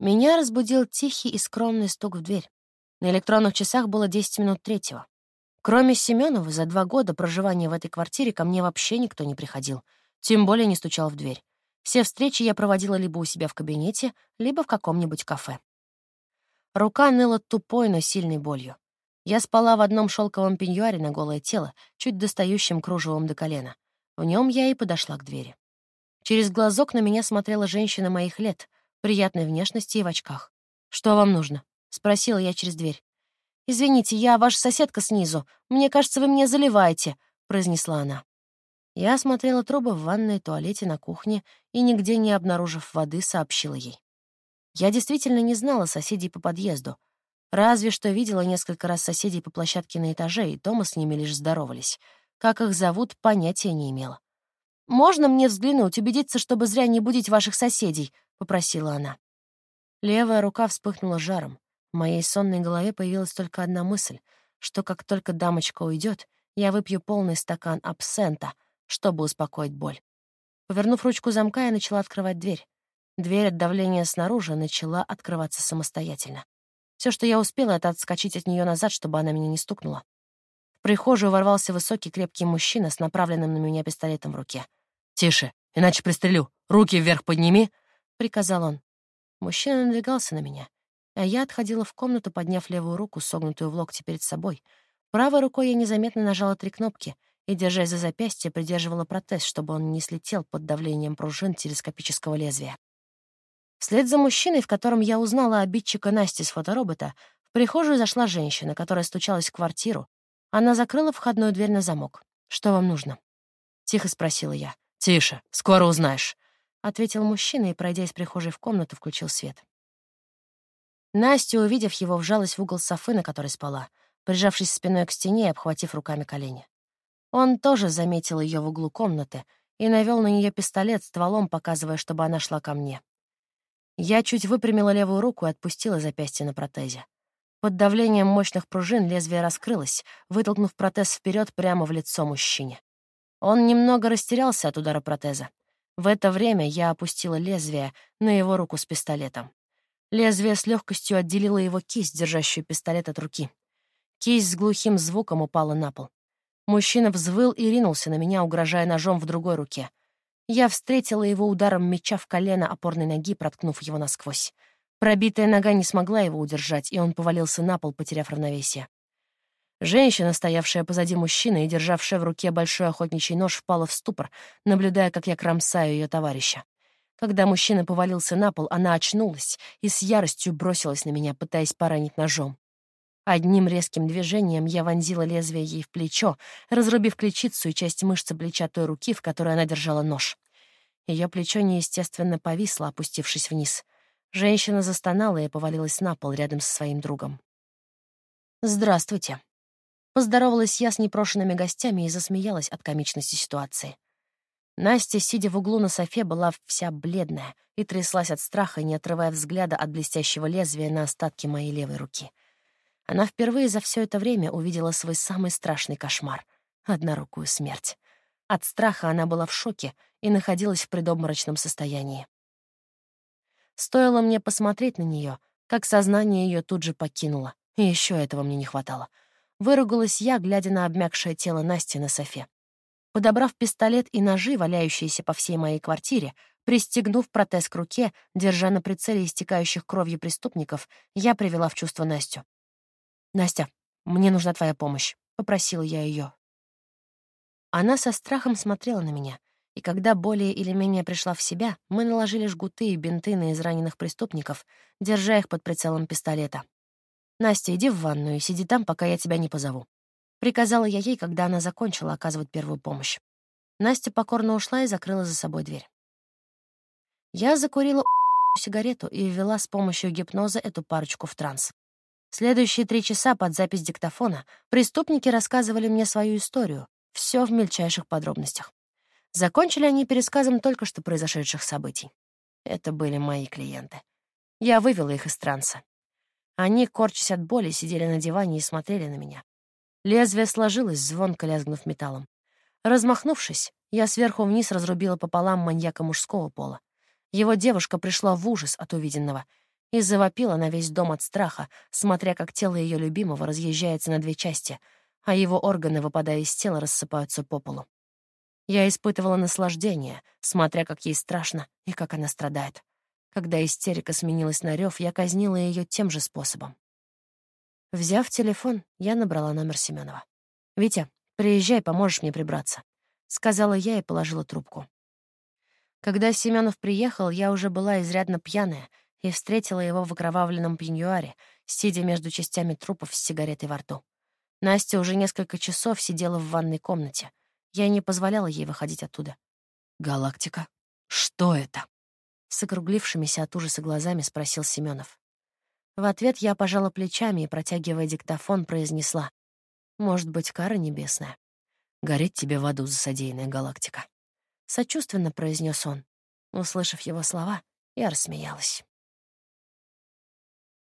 Меня разбудил тихий и скромный стук в дверь. На электронных часах было 10 минут третьего. Кроме Семенова, за два года проживания в этой квартире ко мне вообще никто не приходил, тем более не стучал в дверь. Все встречи я проводила либо у себя в кабинете, либо в каком-нибудь кафе. Рука ныла тупой, но сильной болью. Я спала в одном шелковом пеньюаре на голое тело, чуть достающим кружевом до колена. В нем я и подошла к двери. Через глазок на меня смотрела женщина моих лет, приятной внешности и в очках. «Что вам нужно?» — спросила я через дверь. «Извините, я ваша соседка снизу. Мне кажется, вы меня заливаете», — произнесла она. Я осмотрела трубы в ванной, туалете, на кухне и, нигде не обнаружив воды, сообщила ей. Я действительно не знала соседей по подъезду. Разве что видела несколько раз соседей по площадке на этаже, и Тома с ними лишь здоровались. Как их зовут, понятия не имела. «Можно мне взглянуть, убедиться, чтобы зря не будить ваших соседей?» — попросила она. Левая рука вспыхнула жаром. В моей сонной голове появилась только одна мысль, что как только дамочка уйдет, я выпью полный стакан абсента, чтобы успокоить боль. Повернув ручку замка, я начала открывать дверь. Дверь от давления снаружи начала открываться самостоятельно. Все, что я успела, это отскочить от нее назад, чтобы она меня не стукнула. В прихожую ворвался высокий крепкий мужчина с направленным на меня пистолетом в руке. «Тише, иначе пристрелю. Руки вверх подними!» — приказал он. Мужчина надвигался на меня а я отходила в комнату, подняв левую руку, согнутую в локте перед собой. Правой рукой я незаметно нажала три кнопки и, держась за запястье, придерживала протез, чтобы он не слетел под давлением пружин телескопического лезвия. Вслед за мужчиной, в котором я узнала обидчика Насти с фоторобота, в прихожую зашла женщина, которая стучалась в квартиру. Она закрыла входную дверь на замок. «Что вам нужно?» — тихо спросила я. «Тише, скоро узнаешь», — ответил мужчина и, пройдя из прихожей в комнату, включил свет. Настя, увидев его, вжалась в угол софы, на которой спала, прижавшись спиной к стене и обхватив руками колени. Он тоже заметил ее в углу комнаты и навел на нее пистолет стволом, показывая, чтобы она шла ко мне. Я чуть выпрямила левую руку и отпустила запястье на протезе. Под давлением мощных пружин лезвие раскрылось, вытолкнув протез вперед прямо в лицо мужчине. Он немного растерялся от удара протеза. В это время я опустила лезвие на его руку с пистолетом. Лезвие с легкостью отделило его кисть, держащую пистолет от руки. Кисть с глухим звуком упала на пол. Мужчина взвыл и ринулся на меня, угрожая ножом в другой руке. Я встретила его ударом меча в колено опорной ноги, проткнув его насквозь. Пробитая нога не смогла его удержать, и он повалился на пол, потеряв равновесие. Женщина, стоявшая позади мужчины и державшая в руке большой охотничий нож, впала в ступор, наблюдая, как я кромсаю ее товарища. Когда мужчина повалился на пол, она очнулась и с яростью бросилась на меня, пытаясь поранить ножом. Одним резким движением я вонзила лезвие ей в плечо, разрубив ключицу и часть мышцы плеча той руки, в которой она держала нож. Ее плечо неестественно повисло, опустившись вниз. Женщина застонала и повалилась на пол рядом со своим другом. «Здравствуйте». Поздоровалась я с непрошенными гостями и засмеялась от комичности ситуации. Настя, сидя в углу на софе, была вся бледная и тряслась от страха, не отрывая взгляда от блестящего лезвия на остатки моей левой руки. Она впервые за все это время увидела свой самый страшный кошмар — однорукую смерть. От страха она была в шоке и находилась в предобморочном состоянии. Стоило мне посмотреть на нее, как сознание ее тут же покинуло, и еще этого мне не хватало. Выругалась я, глядя на обмякшее тело Насти на софе. Подобрав пистолет и ножи, валяющиеся по всей моей квартире, пристегнув протез к руке, держа на прицеле истекающих кровью преступников, я привела в чувство Настю. «Настя, мне нужна твоя помощь», — попросила я ее. Она со страхом смотрела на меня, и когда более или менее пришла в себя, мы наложили жгуты и бинты на израненных преступников, держа их под прицелом пистолета. «Настя, иди в ванную и сиди там, пока я тебя не позову. Приказала я ей, когда она закончила оказывать первую помощь. Настя покорно ушла и закрыла за собой дверь. Я закурила сигарету и ввела с помощью гипноза эту парочку в транс. Следующие три часа под запись диктофона преступники рассказывали мне свою историю, все в мельчайших подробностях. Закончили они пересказом только что произошедших событий. Это были мои клиенты. Я вывела их из транса. Они, корчась от боли, сидели на диване и смотрели на меня. Лезвие сложилось, звонко лязгнув металлом. Размахнувшись, я сверху вниз разрубила пополам маньяка мужского пола. Его девушка пришла в ужас от увиденного. и завопила на весь дом от страха, смотря как тело ее любимого разъезжается на две части, а его органы, выпадая из тела, рассыпаются по полу. Я испытывала наслаждение, смотря как ей страшно и как она страдает. Когда истерика сменилась на рев, я казнила ее тем же способом. Взяв телефон, я набрала номер Семенова. «Витя, приезжай, поможешь мне прибраться», — сказала я и положила трубку. Когда Семенов приехал, я уже была изрядно пьяная и встретила его в окровавленном пеньюаре, сидя между частями трупов с сигаретой во рту. Настя уже несколько часов сидела в ванной комнате. Я не позволяла ей выходить оттуда. «Галактика? Что это?» С округлившимися от ужаса глазами спросил Семенов. В ответ я пожала плечами и, протягивая диктофон, произнесла. «Может быть, кара небесная?» «Гореть тебе в аду за галактика!» Сочувственно произнес он. Услышав его слова, я рассмеялась.